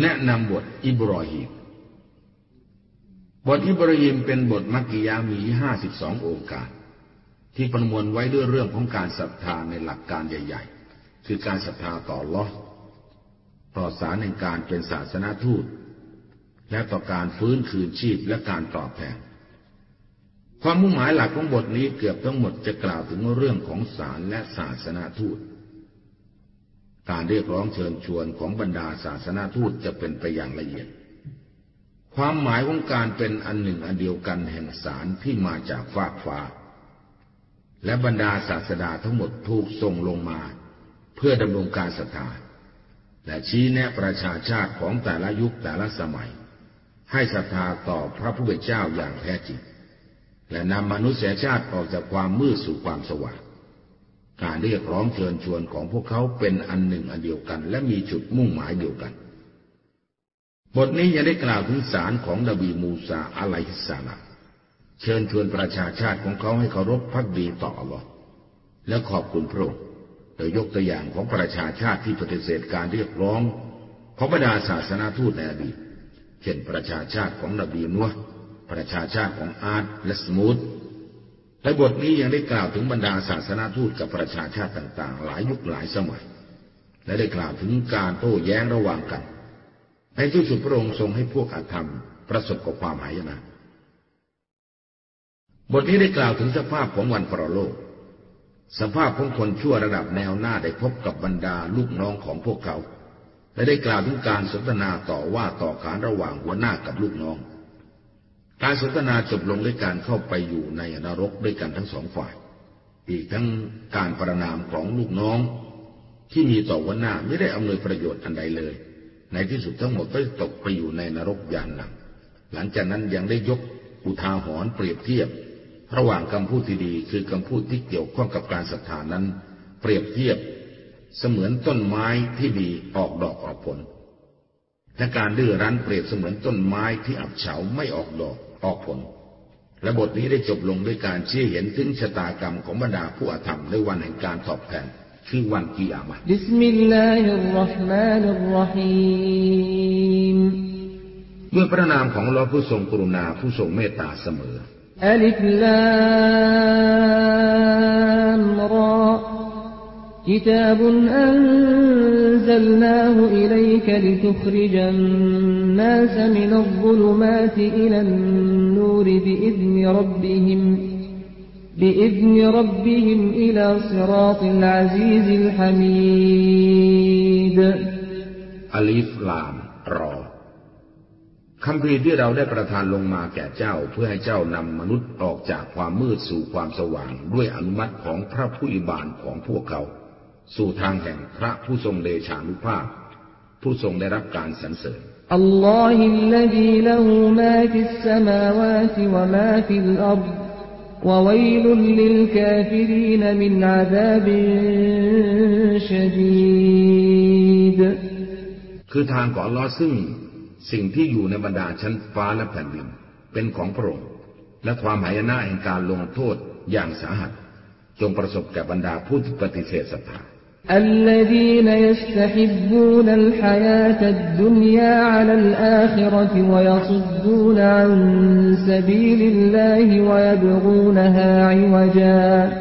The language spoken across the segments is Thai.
แนะนำบทอิบรอฮิมบทอิบรอฮิมเป็นบทมักกิยามีห้าสิบสององค์การ ที่ประมวลไว้ด้วยเรื่องของการศรัทธาในหลักการใหญ่ ๆ คือการศรัทธาต่อลอต่อสารในการเป็นศาสนาทูต และต่อการฟื้นคืนชีพและการตอบแทนความมุ่งหมายหลักของบทนี้เกือบทั้งหมดจะกล่าวถึงเรื่องของศาลและศาสนาทูต การเรียกร้องเชิญชวนของบรรดาศาสนาทูตจะเป็นไปอย่างละเอียด ความหมายของการเป็นอันหนึ่งอันเดียวกันแห่งสารที่มาจากฟากฟ้า และบรรดาศาสดาทั้งหมดถูกส่งลงมา เพื่อดำรงการศรัทธาและชี้แนะประชาชาติของแต่ละยุคแต่ละสมัย ให้ศรัทธาต่อพระผู้เป็นเจ้าอย่างแท้จริง และนำมนุษยชาติออกจากความมืดสู่ความสว่าง การเรียกร้องเชิญชวนของพวกเขาเป็นอันหนึ่งอันเดียวกัน และมีจุดมุ่งหมายเดียวกัน บทนี้ยังได้กล่าวถึงสารของนบีมูซาอะไลฮิสสลามเชิญชวนประชาชาติของเขาให้เคารพภักดีต่ออัลลอฮ์และขอบคุณพระองค์โดยยกตัวอย่างของประชาชาติที่ปฏิเสธการเรียกร้องของบรรดาศาสนาทูตในอดีตเช่นประชาชาติของนบีนูห์ประชาชาติของอ๊าดและษะมูด และบทนี้ยังได้กล่าวถึงบรรดาศาสนาทูตกับประชาชาติต่าง ๆ หลายยุคหลายสมัย และได้กล่าวถึงการโต้แย้งระหว่างกัน ในที่สุดพระองค์ทรงให้พวกอาธรรม ประสบกับความหายนะบทนี้ได้กล่าวถึงสภาพของวันปรโลก สภาพของคนชั่วระดับแนวหน้าได้พบกับบรรดาลูกน้องของพวกเขา และได้กล่าวถึงการสนทนาต่อว่าต่อขานระหว่างหัวหน้ากับลูกน้อง การสนทนาจบลงด้วยการเข้าไปอยู่ในนรกด้วยกันทั้งสองฝ่าย อีกทั้งการประนามของลูกน้อง ที่มีต่อวันหน้าไม่ได้อำนวยประโยชน์อันใดเลย ในที่สุดทั้งหมดก็ตกไปอยู่ในนรกอย่างหนักหลังจากนั้นยังได้ยกอุทาหรณ์เปรียบเทียบ ระหว่างคำพูดที่ดีคือคำพูดที่เกี่ยวข้องกับการศรัทธานั้น เปรียบเทียบ เสมือนต้นไม้ที่ดีออกดอกออกผลและการดื้อรั้นเปรียบเสมือนต้นไม้ที่อับเฉาไม่ออกดอก ออกผล และบทนี้ได้จบลงด้วยการชี้เห็นถึงชะตากรรมของบรรดาผู้อธรรมในวันแห่งการตอบแทนคือวันกิยามะبسم الله الرحمن الرحيمด้วยพระนามของอัลลอฮ์ผู้ทรงกรุณาผู้ทรงเมตตาเสมออัลิฟลามรอ كتاب أنزلناه إليك لتخرج الناس من الظلمات إلى النور بإذن ربهم بإذن ربهم إلى صراط العزيز الحميد ألف لام را คำพีที่เราได้ประทานลงมาแก่เจ้าเพื่อให้เจ้านำมนุษย์ออกจากความมืดสู่ความสว่างด้วยอนุมัติของพระผู้อิบานของพวกเขา สู่ทางแห่งพระผู้ทรงเดชานุภาพ ผู้ทรงได้รับการสรรเสริญอัลลอฮิลลดีละหูมาฟิสสมาวาติวะมาฟิลอัรฎ وويل للكافرين من عذاب شديد คือทางของอัลลอฮ์ซึ่งสิ่งที่อยู่ในบรรดาชั้นฟ้าและแผ่นดินเป็นของพระองค์และความหายนะแห่งการลงโทษอย่างสาหัส จงประสบแก่บรรดาผู้ที่ปฏิเสธศรัทธา الذين يستحبون الحياة الدنيا على الآخرة ويصدون عن سبيل الله ويبغونها عوجا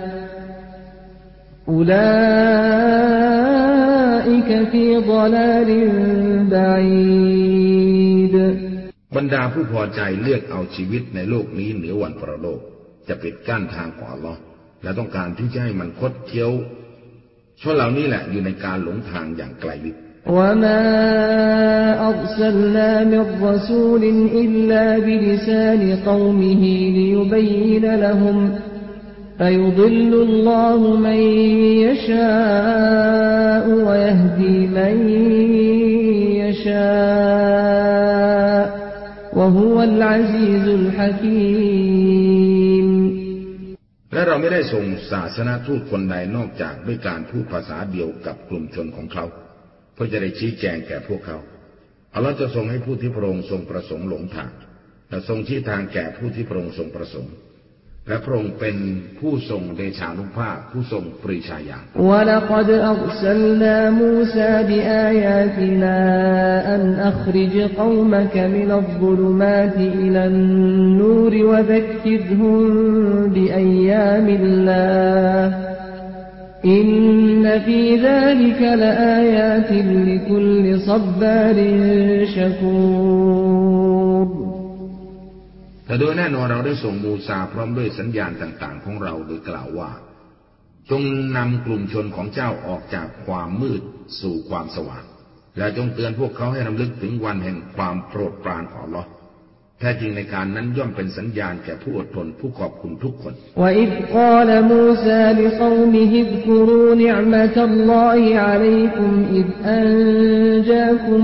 أولئك في ضلال بعيد บรรดาผู้พอใจเลือกเอาชีวิตในโลกนี้เหนือวันประโลก จะปิดกั้นทางของอัลลอฮ์และต้องการที่จะให้มันคดเคี้ยว ชนเหล่านี้แหละอยู่ในการหลงทางอย่างไกลลิบ وما أرسلنا من رسول إلا بلسان قومه ليبين لهم فيضل الله من يشاء ويهدي من يشاء وهو العزيز الحكيم และเราไม่ได้ส่งศาสนาทูตคนใดนอกจากด้วยการพูดภาษาเดียวกับกลุ่มชนของเขา เพื่อจะได้ชี้แจงแก่พวกเขาอัลลอฮ์จะทรงให้ผู้ที่พระองค์ทรงประสงค์หลงทางและทรงชี้ทางแก่ผู้ที่พระองค์ทรงประสงค์ และพระองค์เป็นผู้ทรงเดชานุภาพผู้ทรงปริชาญาณولقد أرسلنا موسى بآياتنا أن أخرج قومك من الظلمات إلى النور وذكرهم بأيام الله إن في ذلك لآيات لكل صبار شكور และโดยแน่นอนเราได้ส่งมูซาพร้อมด้วยสัญญาณต่าง ๆ ของเราโดยกล่าวว่า จงนำกลุ่มชนของเจ้าออกจากความมืดสู่ความสว่าง และจงเตือนพวกเขาให้รำลึกถึงวันแห่งความโปรดปรานของลอ แท้จริงในการนั้นย่อมเป็นสัญญาณแก่ผู้อดทนผู้ขอบคุณทุกคน وإذ قال موسى لقومه اذكروا نعمة الله عليكم إذ أنجاكم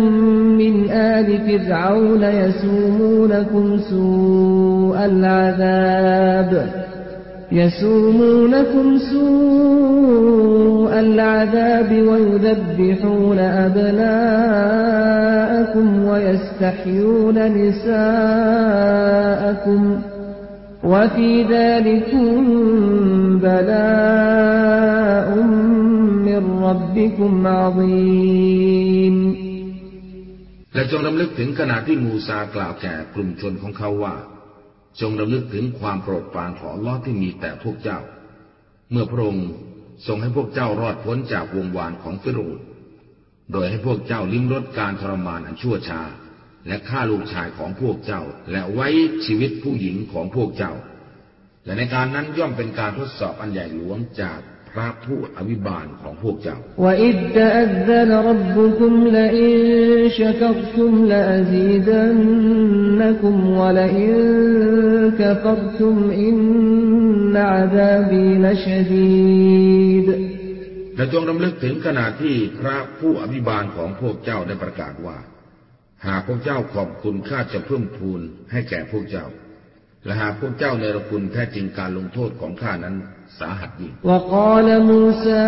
من آل فرعون يسومونكم سوء العذاب يسومونكم سوء العذاب ويذبحون أبناءكم ويستحيون نساءكم وفي ذلكم بلاء من ربكم عظيم และจงรำลึกถึงขณะที่มูซากล่าวแก่กลุ่มชนของเขาว่า จงรำลึกถึงความโปรดปรานของอัลอที่มีแต่พวกเจ้า เมื่อพระองค์ทรงให้พวกเจ้ารอดพ้นจากวงวานของฟิรูดโดยให้พวกเจ้าลิ้มรสการทรมานอันชั่วช้าและฆ่าลูกชายของพวกเจ้า และไว้ชีวิตผู้หญิงของพวกเจ้า และในการนั้นย่อมเป็นการทดสอบอันใหญ่หลวงจาก พระผู้อภิบาลของพวกเจ้าและจงรำลึกถึงขณะที่พระผู้อภิบาลของพวกเจ้าได้ประกาศว่า หากพวกเจ้าขอบคุณข้าจะเพิ่มพูนให้แก่พวกเจ้า และหากพวกเจ้าในรคุณแท้จริงการลงโทษของข้านั้น สาหัสยิ่ง وقال موسى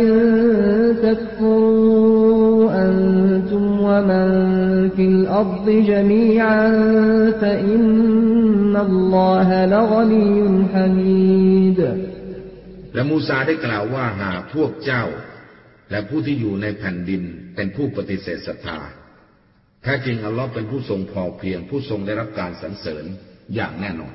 إن تكفروا أنتم ومن في الأرض جميعا فإن الله لغني حميد และมูซาได้กล่าวว่าหากพวกเจ้า และผู้ที่อยู่ในแผ่นดินเป็นผู้ปฏิเสธศรัทธาแท้จริงอัลลอฮ์เป็นผู้ทรงพอเพียงผู้ทรงได้รับการสรรเสริญอย่างแน่นอน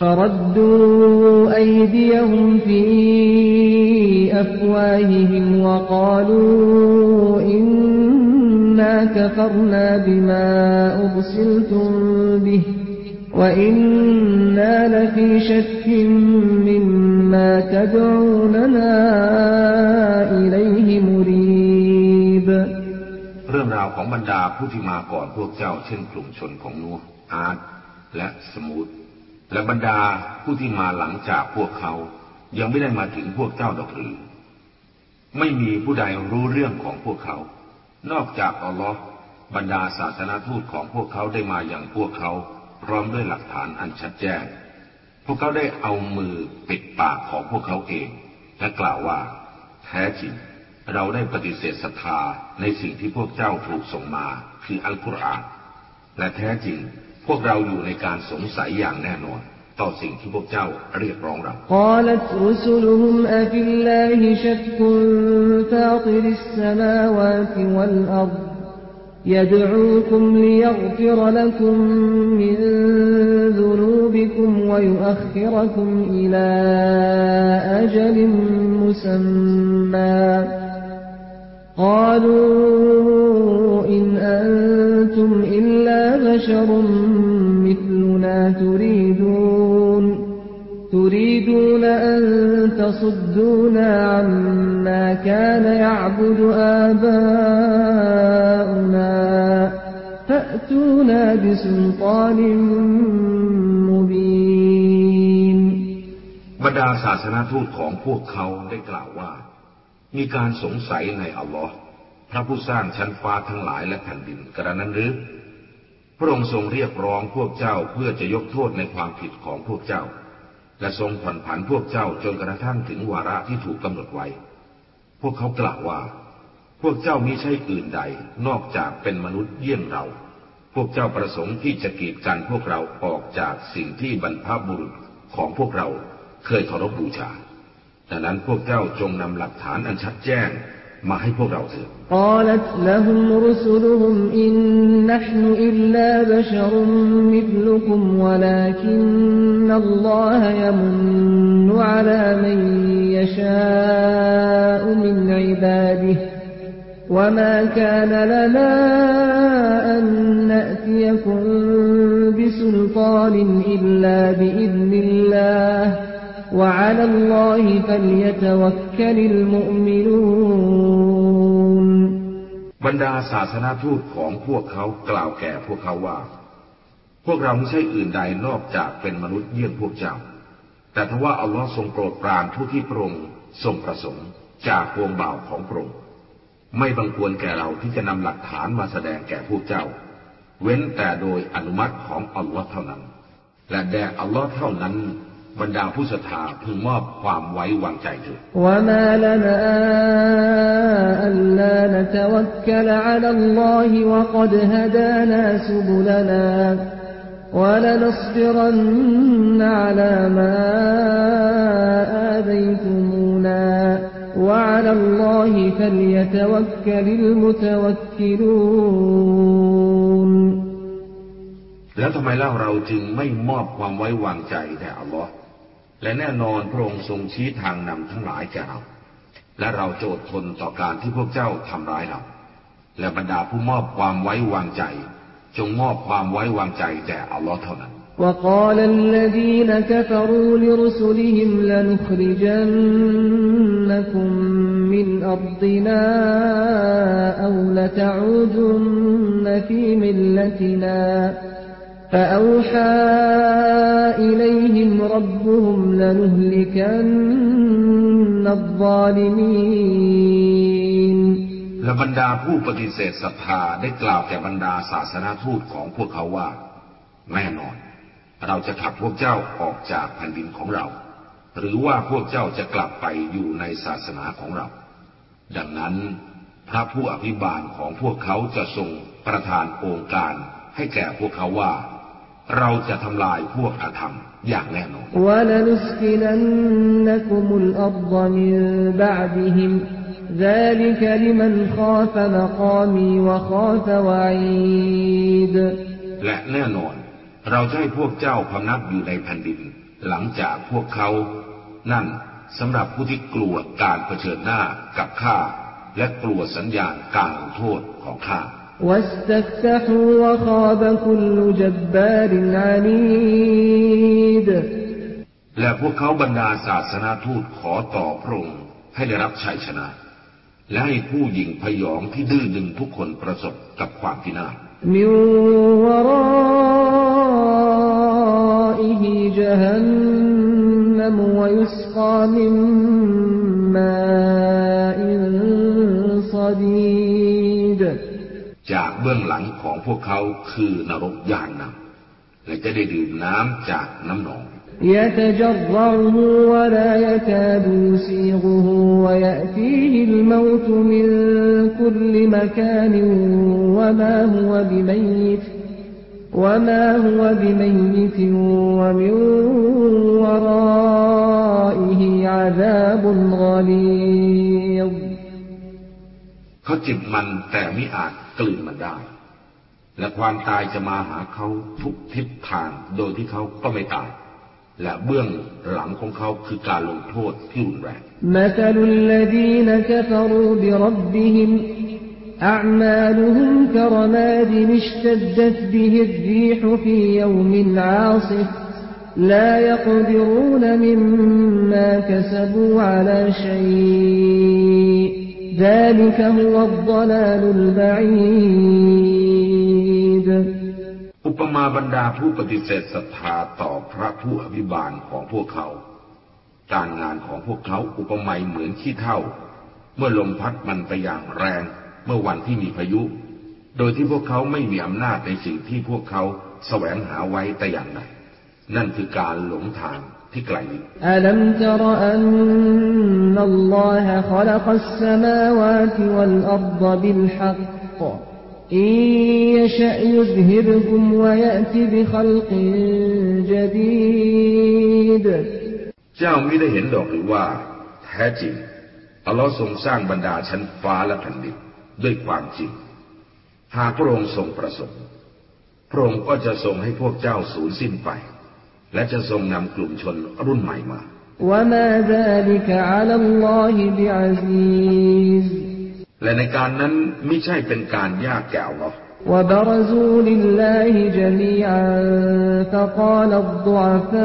فردوا أيديهم في أفواههم وقالوا إنا كفرنا بما أرسلتم به وإنا لفي شك مما تدعوننا إليه مريب เรื่องราวของบรรดาผู้ที่มาก่อนพวกเจ้าเช่นกลุ่มชนของนัวอาร์ตและสมูท และบรรดาผู้ที่มาหลังจากพวกเขายังไม่ได้มาถึงพวกเจ้าดอกหรือ ไม่มีผู้ใดรู้เรื่องของพวกเขา นอกจากอัลลอฮ์บรรดาศาสนาทูตของพวกเขาได้มาอย่างพวกเขา พร้อมด้วยหลักฐานอันชัดแจ้ง พวกเขาได้เอามือปิดปากของพวกเขาเอง และกล่าวว่า แท้จริง เราได้ปฏิเสธศรัทธาในสิ่งที่พวกเจ้าถูกส่งมา คืออัลกุรอานและแท้จริง พวกเราอยู่ในการสงสัยอย่างแน่นอน ต่อสิ่งที่พวกเจ้าเรียกร้องเรา قالت رسلهم أفي الله شك فاطر السماوات والأرض يدعوكم ليغفر لكم من ذنوبكم ويؤخركم إلى أجل مسمى قالوا إن أنتم إلا بشر مثلنا تريدون تريدون أن تصدونا عما كان يعبد آباؤنا فأتونا بسلطان مبين บรรดาศาสนาทูตของพวกเขาได้กล่าวว่า มีการสงสัยในอัลลอฮ์พระผู้สร้างชั้นฟ้าทั้งหลายและแผ่นดินกระนั้นหรือพระองค์ทรงเรียกร้องพวกเจ้าเพื่อจะยกโทษในความผิดของพวกเจ้า และทรงผ่อนผันพวกเจ้าจนกระทั่งถึงวาระที่ถูกกำหนดไว้ พวกเขากล่าวว่า พวกเจ้ามิใช่อื่นใดนอกจากเป็นมนุษย์เยี่ยงเรา พวกเจ้าประสงค์ที่จะกีดกันพวกเราออกจากสิ่งที่บรรพบุรุษของพวกเราเคยเคารพบูชา ดังนั้นพวกเจ้าจงนำหลักฐานอันชัดแจ้งมาให้พวกเราเถิด قالت لهم رسلهم إن نحن إلا بشر مثلكم ولكن الله يمن على من يشاء من عباده وما كان لنا أن نأتيكم بسلطان إلا بإذن الله وعلى الله فليتوكل المؤمنون บรรดาศาสนาทูตของพวกเขากล่าวแก่พวกเขาว่า พวกเราไม่ใช่อื่นใดนอกจากเป็นมนุษย์เยี่ยงพวกเจ้า แต่ทว่าอัลลอฮ์ทรงโปรดปรานผู้ที่พระองค์ทรงประสงค์จากพวงบ่าวของพระองค์ไม่บังควรแก่เราที่จะนำหลักฐานมาแสดงแก่พวกเจ้า เว้นแต่โดยอนุมัติของอัลลอฮ์เท่านั้น และแด่อัลลอฮ์เท่านั้น บรรดาผู้ศรัทธาพึงมอบความไว้วางใจเถิดแล้วทำไมเล่าเราจึงไม่มอบความไว้วางใจแด่อัลลอฮ์ และแน่นอนพระองค์ทรงชี้ทางนำทั้งหลายแก่เรา และเราโจดทนต่อการที่พวกเจ้าทำร้ายเรา และบรรดาผู้มอบความไว้วางใจ จงมอบความไว้วางใจแด่อัลลอฮ์เท่านั้น وقال الذين كفروا لرسلهم لنخرجنكم من أرضنا أو لتعودن في ملتنا فأوحى إليهم ربهم لنهلكن الظالمين และบรรดาผู้ปฏิเสธศรัทธาได้กล่าวแก่บรรดาศาสนาทูตของพวกเขาว่า แน่นอน เราจะขับพวกเจ้าออกจากแผ่นดินของเรา หรือว่าพวกเจ้าจะกลับไปอยู่ในศาสนาของเรา ดังนั้น พระผู้อภิบาลของพวกเขาจะทรงประทานองค์การให้แก่พวกเขาว่า เราจะทำลายพวกอาธรรมอย่างแน่นอนและแน่นอน เราจะให้พวกเจ้าพำนักอยู่ในแผ่นดิน หลังจากพวกเขา นั่นสำหรับผู้ที่กลัวการเผชิญหน้ากับข้า และกลัวสัญญาณการลงโทษของข้า واستفتحوا وخاب كل جبار عنيد และพวกเขาบรรดาศาสนาทูตขอต่อพระองค์ให้ได้รับชัยชนะ และให้ผู้หญิงพยองที่ดื้อดึงทุกคนประสบกับความพินาศ من ورائه جهنم ويسقى من ماء صديد จากเบื้องหลังของพวกเขาคือนรกยานนำและจะได้ดื่มน้ำจากน้ำหนอง يتجرعه ولا يكاد يسيغه ويأتيه الموت من كل مكان وما هو بميت وما هو بميت ومن จิบมันแต่ไม่อาจกลืนมันได้ และความตายจะมาหาเขาทุกทิศทางโดยที่เขาก็ไม่ตาย และเบื้องหลังของเขาคือการลงโทษที่รุนแรง مثل الذين كفروا بربهم أعمالهم كرماد اشتدت به الريح في يوم عاصف لا يقدرون مما كسبوا على شيء อุปมาบรรดาผู้ปฏิเสธศรัทธาต่อพระผู้อภิบาลของพวกเขา การงานของพวกเขาอุปมาเหมือนขี้เท่า เมื่อลมพัดมันไปอย่างแรง เมื่อวันที่มีพายุ โดยที่พวกเขาไม่มีอำนาจในสิ่งที่พวกเขาแสวงหาไว้แต่อย่างใดนั่นคือการหลงทาง ที่ไกลนี้อัลัมตรอันนัลลอฮะขลักสมาวาติวัลอัรฎบิลฮักอิยชะยุซฮิรกุมวยะติบิขลกจดีดเจ้าไม่ได้เห็นดอกหรือว่า แท้จริงอัลลอฮ์ทรงสร้างบรรดาชั้นฟ้าและแผ่นดินด้วยความจริง หากพระองค์ทรงประสงค์ พระองค์ก็จะทรงให้พวกเจ้าสูญสิ้นไป และจะทรงนำกลุ่มชนรุ่นใหม่มาและในการนั้นไม่ใช่เป็นการยากแก่อัลลอฮ์ وبرزوا لله جميعا فقال الضعفاء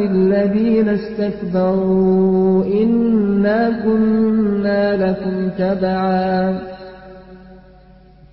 للذين استكبروا إنا كنا لكم تبعا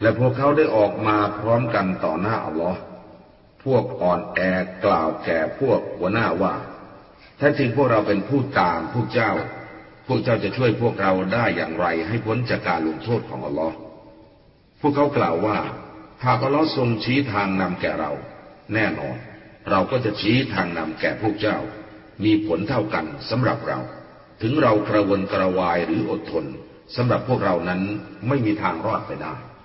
และพวกเขาได้ออกมาพร้อมกันต่อหน้าอัลลอฮ์พวกอ่อนแอกล่าวแก่พวกหัวหน้าว่าแท้จริงพวกเราเป็นผู้ตามพวกเจ้า พวกเจ้าจะช่วยพวกเราได้อย่างไรให้พ้นจากการลงโทษของอัลลอฮ์พวกเขากล่าวว่า หากอัลลอฮ์ทรงชี้ทางนำแก่เรา แน่นอน เราก็จะชี้ทางนำแก่พวกเจ้า มีผลเท่ากันสำหรับเรา ถึงเรากระวนกระวายหรืออดทนสำหรับพวกเรานั้นไม่มีทางรอดไปได้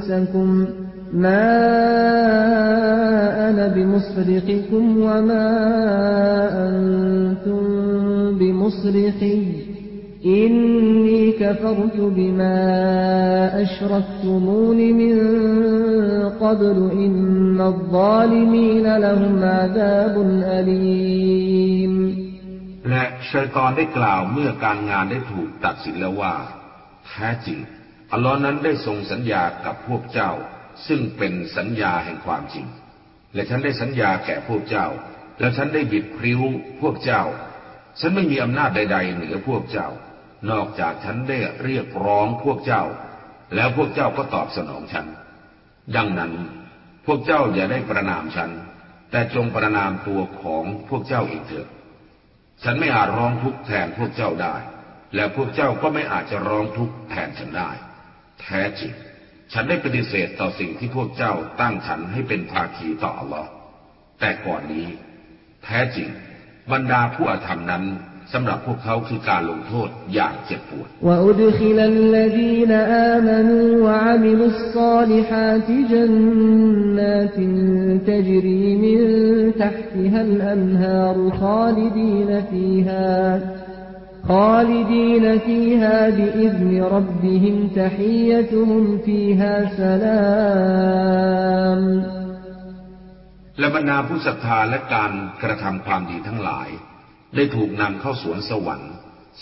أنفسكم ما أنا بمصرخكم وما أنتم بمصرخي إني كفرت بما أشركتمون من قبل إن الظالمين لهم عذاب أليم และชัยตอนได้กล่าวเมื่อการงานได้ถูกตัดสินแล้วว่า แท้จริง อัลลอฮ์นั้นได้ทรงสัญญากับพวกเจ้า ซึ่งเป็นสัญญาแห่งความจริง และฉันได้สัญญาแก่พวกเจ้า และฉันได้บิดพริ้วพวกเจ้า ฉันไม่มีอำนาจใด ๆ เหนือพวกเจ้า นอกจากฉันได้เรียกร้องพวกเจ้า แล้วพวกเจ้าก็ตอบสนองฉัน ดังนั้นพวกเจ้าอย่าได้ประนามฉัน แต่จงประนามตัวของพวกเจ้าเองเถิดฉันไม่อาจร้องทุกข์แทนพวกเจ้าได้ และพวกเจ้าก็ไม่อาจจะร้องทุกข์แทนฉันได้ แท้จริง ฉันได้ปฏิเสธต่อสิ่งที่พวกเจ้าตั้งฉันให้เป็นภาคีต่ออัลลอฮ์แต่ก่อนนี้ แท้จริง บรรดาผู้อาธรรมนั้นสำหรับพวกเขาคือการลงโทษอย่างเจ็บปวดและ บรรดาผู้ศรัทธาและการกระทำความดีทั้งหลาย ได้ถูกนำเข้าสวนสวรรค์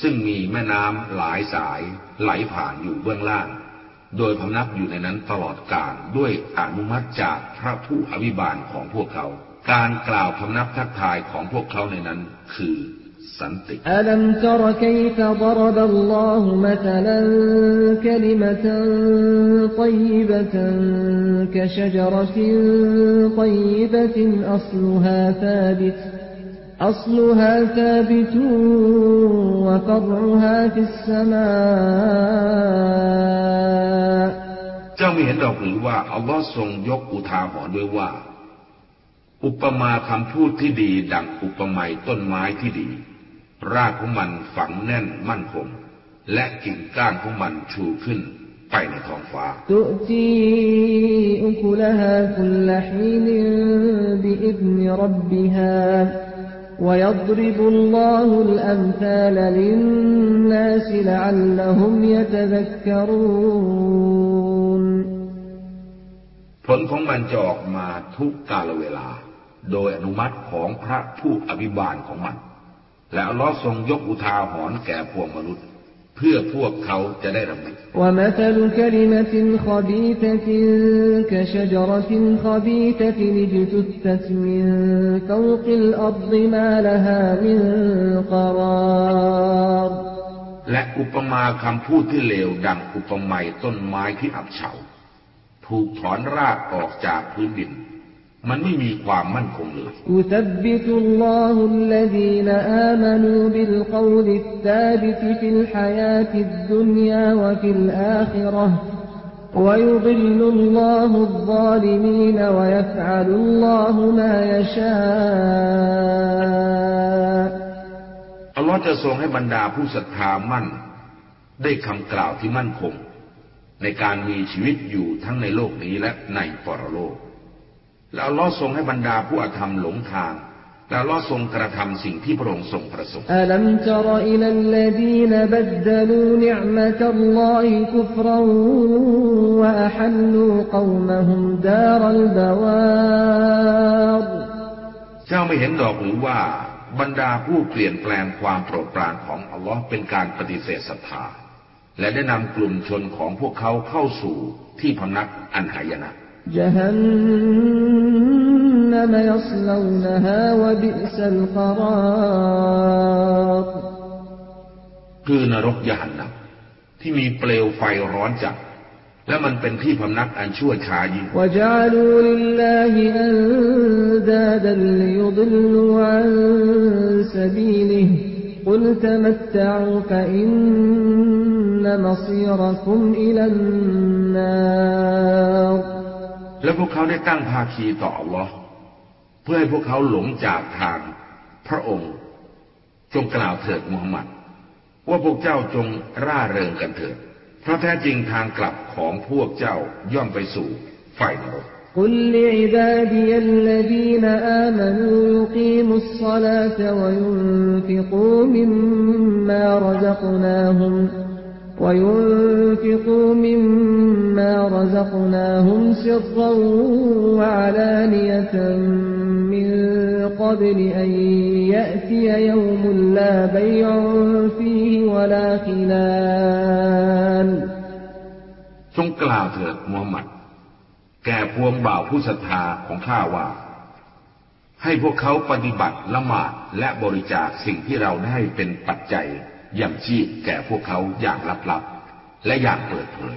ซึ่งมีแม่น้ำหลายสายไหลผ่านอยู่เบื้องล่าง โดยพำนักอยู่ในนั้นตลอดกาลด้วยอนุมัติจากพระผู้อภิบาลของพวกเขา การกล่าวพำนักทักทายของพวกเขาในนั้นคือ สันติอัลัมตรคัยฟดรบัลลอฮุมะตลันคลิมะตันตยิบะตันกะชะจรตินตยิบะตินอัศลุฮาธาบิต أصلها ثابت وفرعها في السماء เจ้าไม่เห็นดอกหรือว่าอัลลอฮ์ทรงยกอุทาหรณ์ด้วยว่า อุปมาคำพูดที่ดีดังอุปไมยต้นไม้ที่ดี รากของมันฝังแน่นมั่นคง และกิ่งก้านของมันชูขึ้นไปในท้องฟ้า ผลของมันจะออกมาทุกกาลเวลา โดยอนุมัติของพระผู้อภิบาลของมัน และอัลลอฮ์ทรงยกอุทาหรณ์แก่พวกมนุษย์ เพื่อพวกเขาจะได้รับีตตินชนขมและอุปมาคำพูดที่เลวดังอุปมาต้นไม้ที่อับเฉา ถูกถอนรากออกจากพื้นดิน มันไม่มีความมั่นคงเลย يثبت الله الذين آمنوا بالقول الثابت في الحياة الدنيا وفي الآخرة ويضل الله الظالمين ويفعل الله ما يشاء อัลลอฮ์จะทรงให้บรรดาผู้ศรัทธามั่น ได้คำกล่าวที่มั่นคง ในการมีชีวิตอยู่ทั้งในโลกนี้และในปรโลก แล้วล่อทรงให้บรรดาผู้อธรรมหลงทาง แล้วล่อทรงกระทำสิ่งที่พระองค์ทรงประสงค์เจ้าไม่เห็นดอกหรือว่าบรรดาผู้เปลี่ยนแปลงความโปรดปรานของอัลลอฮ์เป็นการปฏิเสธศรัทธาและได้นำกลุ่มชนของพวกเขาเข้าสู่ที่พำนักอันหายนะ جهنم يصلونها وبئس القرار คือนรกยานนับที่มีเปลวไฟร้อนจัด และมันเป็นที่พำนักอันชั่วช้ายิ่ง وجعلوا لله أندادا และพวกเขาได้ตั้งภาคีต่ออัลลอฮ์เพื่อให้พวกเขาหลงจากทางพระองค์ จงกล่าวเถิดมูฮัมหมัด ว่าพวกเจ้าจงร่าเริงกันเถิด เพราะแท้จริงทางกลับของพวกเจ้าย่อมไปสู่ไฟนรก قل لعبادي الذين آمنوا يقيموا الصلاة وينفقوا مما رزقناهم وينفقوا مما رزقناهم سرا وعلانية من قبل أن يأتي يوم لا بيع فيه ولا خلال จงกล่าวเถิดมูฮัมหมัด แก่พวงบ่าวผู้ศรัทธาของข้าว่า ให้พวกเขาปฏิบัติละหมาดและบริจาคสิ่งที่เราได้ให้เป็นปัจจัยอย่างชีพแก่พวกเขาอย่างลับๆ และอย่างเปิดเผย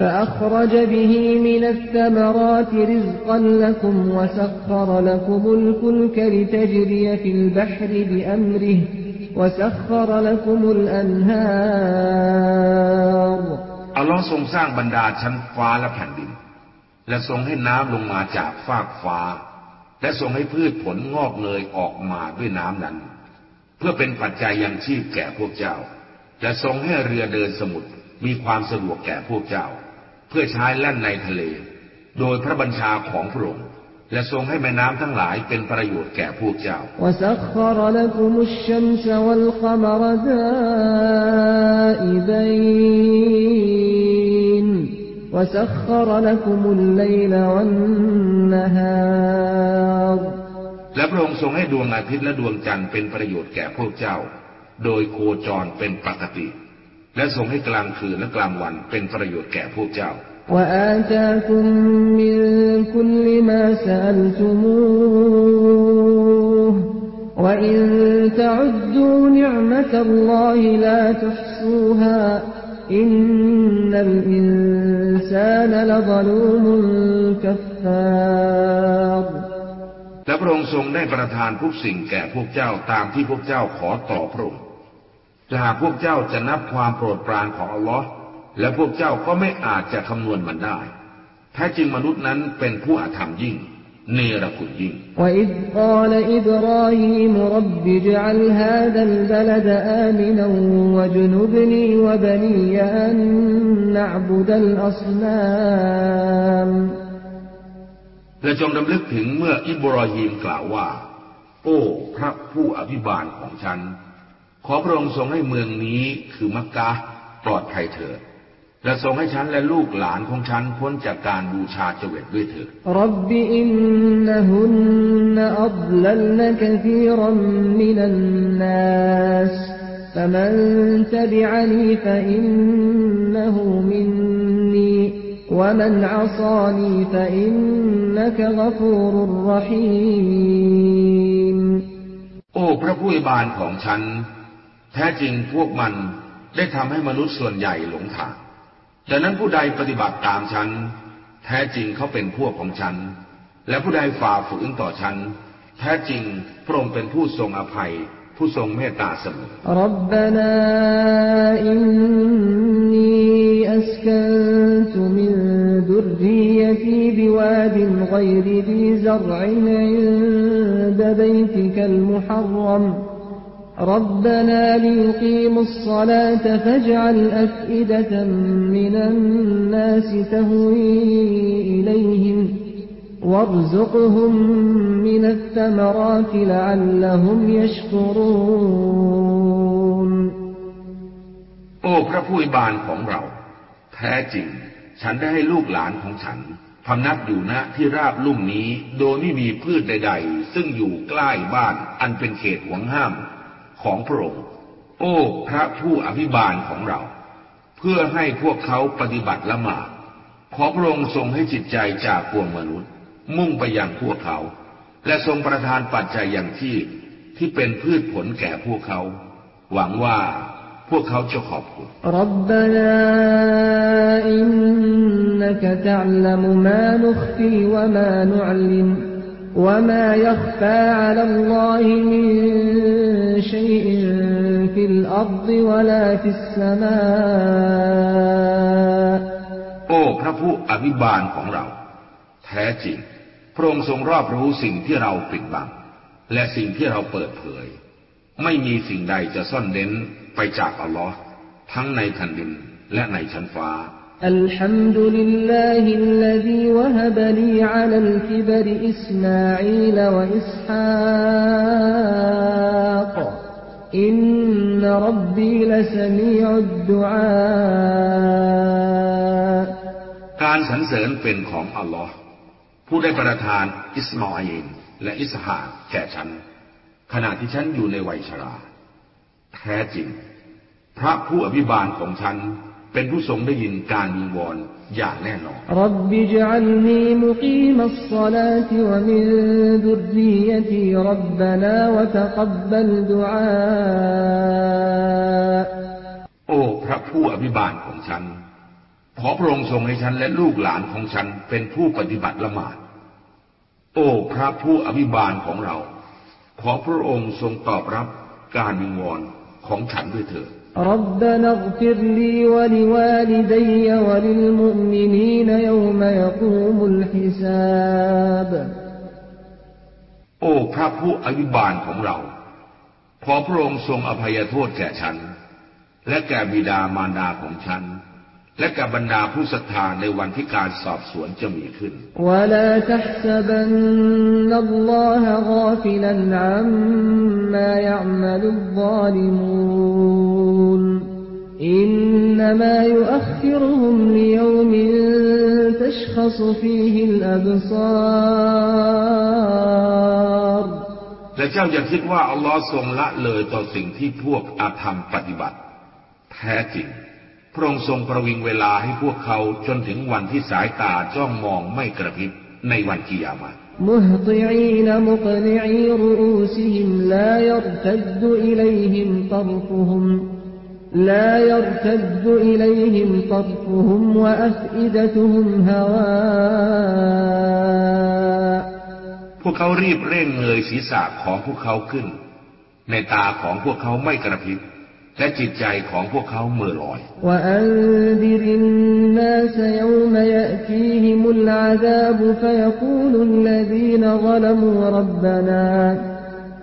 فأخرج به من الثمرات رزقا لكم وسخر لكم الفلك لتجري في البحر بأمره وسخر لكم الأنهار ๆ อัลลอฮ์ทรงสร้างบรรดาชั้นฟ้าและแผ่นดิน และทรงให้น้ำลงมาจากฟากฟ้า และทรงให้พืชผลงอกเงยออกมาด้วยน้ำนั้น เพื่อเป็นปัจจัยยังชีพแก่พวกเจ้า และทรงให้เรือเดินสมุทรมีความสะดวกแก่พวกเจ้า เพื่อใช้แล่นในทะเล โดยพระบัญชาของพระองค์และทรงให้แม่น้ำทั้งหลายเป็นประโยชน์แก่พวกเจ้า และพระองค์ทรงให้ดวงอาทิตย์และดวงจันทร์เป็นประโยชน์แก่พวกเจ้า โดยโคจรเป็นปกติ และทรงให้กลางคืนและกลางวันเป็นประโยชน์แก่พวกเจ้า وآتاكم من كل ما سألتموه وإن تعدوا نعمة الله لا تحصوها إن الإنسان لظلوم كفار และพระองค์ทรงได้ประทานทุกสิ่งแก่พวกเจ้าตามที่พวกเจ้าขอต่อพระองค์ จากพวกเจ้าจะนับความโปรดปรานของอัลลอฮ์และพวกเจ้าก็ไม่อาจจะคำนวณมันได้แท้จริงมนุษย์นั้นเป็นผู้อาธรรมยิ่ง เนรคุณยิ่งและจงดำลึกถึงเมื่ออิบราฮิมกล่าวว่า โอ้ พระผู้อภิบาลของฉัน ขอพระองค์ทรงให้เมืองนี้คือมักกะปลอดภัยเถิดและทรงให้ฉันและลูกหลานของฉันพ้นจากการบูชาเจวิตด้วยเถิดรับบอินนหุนอัลลลกธีรมินันนัส فمن تبعني فإنه مني ومن عصاني فإنك غفور رحيم โอ้พระผู้บานของฉัน แท้จริงพวกมันได้ทำให้มนุษย์ส่วนใหญ่หลงทางดังนั้นผู้ใดปฏิบัติตามฉัน แท้จริงเขาเป็นพวกของฉัน และผู้ใดฝ่าฝืนต่อฉัน แท้จริงพระองค์เป็นผู้ทรงอภัย ผู้ทรงเมตตาเสมอรับบนาอินนีอัสกันตุมินดุรียตีบิวาดินไกรดีซัรอินอินดะบัยติกัลมุฮัรรัม ربنا ليقيموا الصلاة فاجعل أفئدة من الناس تهوي إليهم وارزقهم من الثمرات لعلهم يشكرون โอ้พระผู้บานของเรา แท้จริง ฉันได้ให้ลูกหลานของฉันพำนักอยู่ณที่ราบลุ่มนี้ โดยไม่มีพืชใด ๆ ซึ่งอยู่ใกล้บ้านอันเป็นเขตหวงห้าม ของพระองค์ โอ้พระผู้อภิบาลของเรา เพื่อให้พวกเขาปฏิบัติละหมาดขอพระองค์ทรงให้จิตใจจากพวงมนุษย์ มุ่งไปยังพวกเขา และทรงประทานปัจจัยอย่างที่ที่เป็นพืชผลแก่พวกเขา หวังว่าพวกเขาจะขอบคุณรับบนาอินนักตัลลมมานุขฟีวมานุอัลิม وما يخفى على الله من شيء في الأرض ولا في السماء โอ้พระผู้อภิบาลของเรา แท้จริง พระองค์ทรงรอบรู้สิ่งที่เราปิดบัง และสิ่งที่เราเปิดเผย ไม่มีสิ่งใดจะซ่อนเล้นไปจากอัลลอฮ์ทั้งในแผ่นดินและในชั้นฟ้า الحمد لله الذي وهب لي على الكبر إسماعيل وإسحاق إن ربي لسميع الدعاء การสรรเสริญเป็นของอัลลอฮ์ผู้ได้ประทานอิสมาอิลและอิสฮาแก่ฉัน ขณะที่ฉันอยู่ในวัยชรา แท้จริง พระผู้อภิบาลของฉัน เป็นผู้ทรงได้ยินการวิงวอนอย่างแน่นอนรับบิจัลนีมุกีมัสศลาติวะมินดุรียตีรับบนาวะตะกับบัลดุอาโอ้พระผู้อภิบาลของฉัน ขอพระองค์ทรงให้ฉันและลูกหลานของฉันเป็นผู้ปฏิบัติละหมาด โอ้พระผู้อภิบาลของเรา ขอพระองค์ทรงตอบรับการวิงวอนของฉันด้วยเถิด ربنا اغفر لي ولوالدي وللمؤمنين يوم يقوم الحساب โอ้พระผู้อภิบาลของเรา ขอพระองค์ทรงอภัยโทษแก่ฉัน และแก่บิดามารดาของฉันและกับบรรดาผู้ศรัทธาในวันที่การสอบสวนจะมีขึ้น อินนามะยุอัครฮุมลิยอมินตัชขสฟีฮิลอับซารและเจ้าอย่าคิดว่าอัลลอฮ์ทรงละเลยต่อสิ่งที่พวกอาธรรมปฏิบัติ แท้จริงพระองค์ทรงประวิงเวลาให้พวกเขาจนถึงวันที่สายตาจ้องมองไม่กระพริบในวันกิยามะ مهطعين مقنعي رؤوسهم لا يرتد إليهم طرفهم لا يرتد إليهم طرفهم وأفئدتهم هواء พวกเขารีบเร่งเงยศีรษะของพวกเขาขึ้น ในตาของพวกเขาไม่กระพริบและจิตใจของพวกเขาเมื่อลอย وأنذر الناس يوم يأتيهم العذاب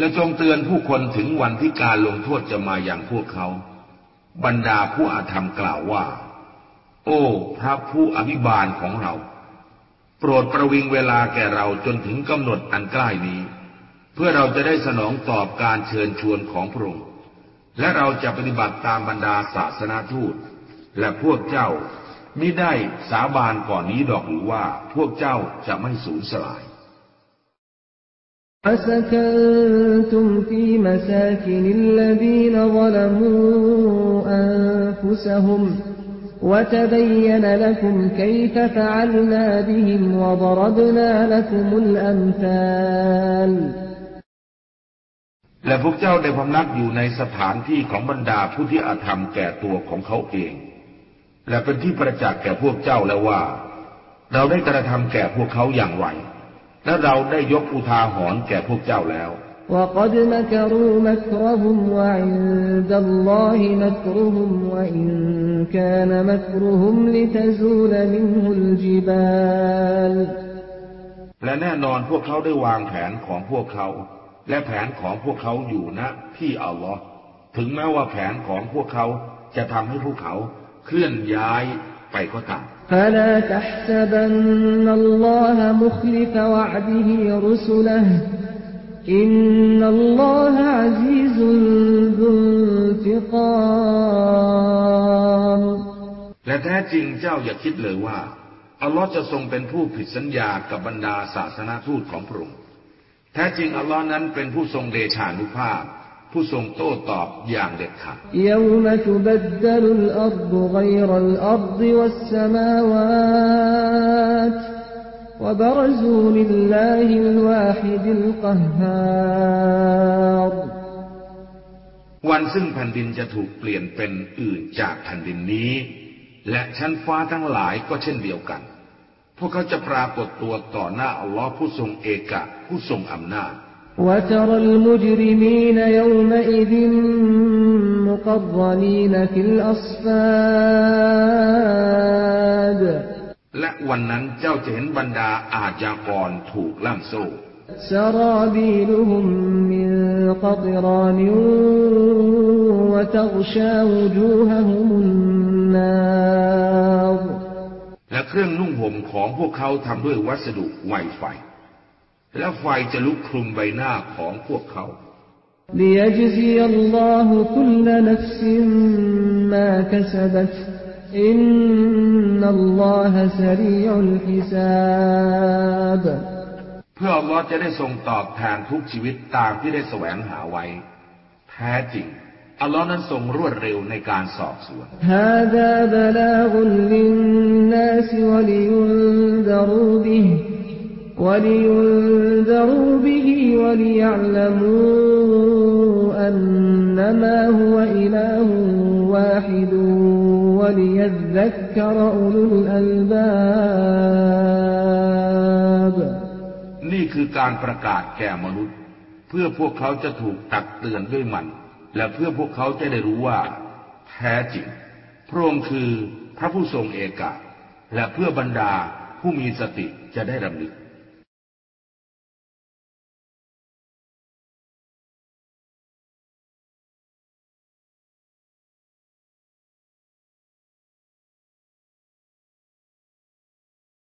และจงเตือนผู้คนถึงวันที่การลงโทษจะมาอย่างพวกเขา บรรดาผู้อาธรรมกล่าวว่า โอ้ พระผู้อภิบาลของเรา โปรดประวิงเวลาแก่เราจนถึงกำหนดอันใกล้นี้ เพื่อเราจะได้สนองตอบการเชิญชวนของพระองค์และเราจะปฏิบัติตามบรรดาศาสนาทูต และพวกเจ้ามิได้สาบานก่อนนี้ดอกหรือว่าพวกเจ้าจะไม่สูญสลาย أسكنتم في مساكن الذين ظلموا أنفسهم وتبين لكم كيف فعلنا بهم وضربنا لكم الأمثال และพวกเจ้าได้พำนักอยู่ในสถานที่ของบรรดาผู้ที่อาธรรมแก่ตัวของเขาเอง และเป็นที่ประจักษ์แก่พวกเจ้าแล้วว่า เราได้กระทำแก่พวกเขาอย่างไร และเราได้ยกอุทาหรณ์แก่พวกเจ้าแล้ว وقد مكروا مكرهم وعند الله مكرهم وإن كان مكرهم لتزول منه الجبال และแน่นอนพวกเขาได้วางแผนของพวกเขา และแผนของพวกเขาอยู่ณที่อัลลอฮ์ถึงแม้ว่าแผนของพวกเขาจะทำให้พวกเขาเคลื่อนย้ายไปก็ตาม فلا تحسبن الله مخلف وعده رسله إن الله عزيز ذو انتقام และแท้จริงเจ้าอย่าคิดเลยว่า อัลลอฮ์จะทรงเป็นผู้ผิดสัญญากับบรรดาศาสนาทูตของพระองค์แท้จริงอัลลอฮ์นั้นเป็นผู้ทรงเดชานุภาพ ผู้ทรงโต้ตอบอย่างเด็ดขาดวันซึ่งแผ่นดินจะถูกเปลี่ยนเป็นอื่นจากแผ่นดินนี้ และชั้นฟ้าทั้งหลายก็เช่นเดียวกัน พวกเขาจะปรากฏตัวต่อหน้าอัลลอฮ์ผู้ทรงเอกะผู้ทรงอำนาจ وترى المجرمين يومئذ مقرنين في الأصفاد และวันนั้นเจ้าจะเห็นบรรดาอาชญากรถูกล่ามโซ่ سرابيلهم من قطران وتغشى وجوههم النار และเครื่องนุ่งห่มของพวกเขาทำด้วยวัสดุไวไฟ และไฟจะลุกคลุมใบหน้าของพวกเขาเพื่ออัลลอฮ์จะได้ทรงตอบแทนทุกชีวิตตามที่ได้แสวงหาไว้ แท้จริงอัลลอฮ์นั้นทรงรวดเร็วในการสอบสวนฮา ولينذروا به وليعلموا أنما هو إله واحد وليذكر أولو الألباب นี่คือการประกาศแก่มนุษย์ เพื่อพวกเขาจะถูกตักเตือนด้วยมัน และเพื่อพวกเขาจะได้รู้ว่า แท้จริง พระองค์คือพระผู้ทรงเอกะ และเพื่อบรรดาผู้มีสติจะได้รำลึก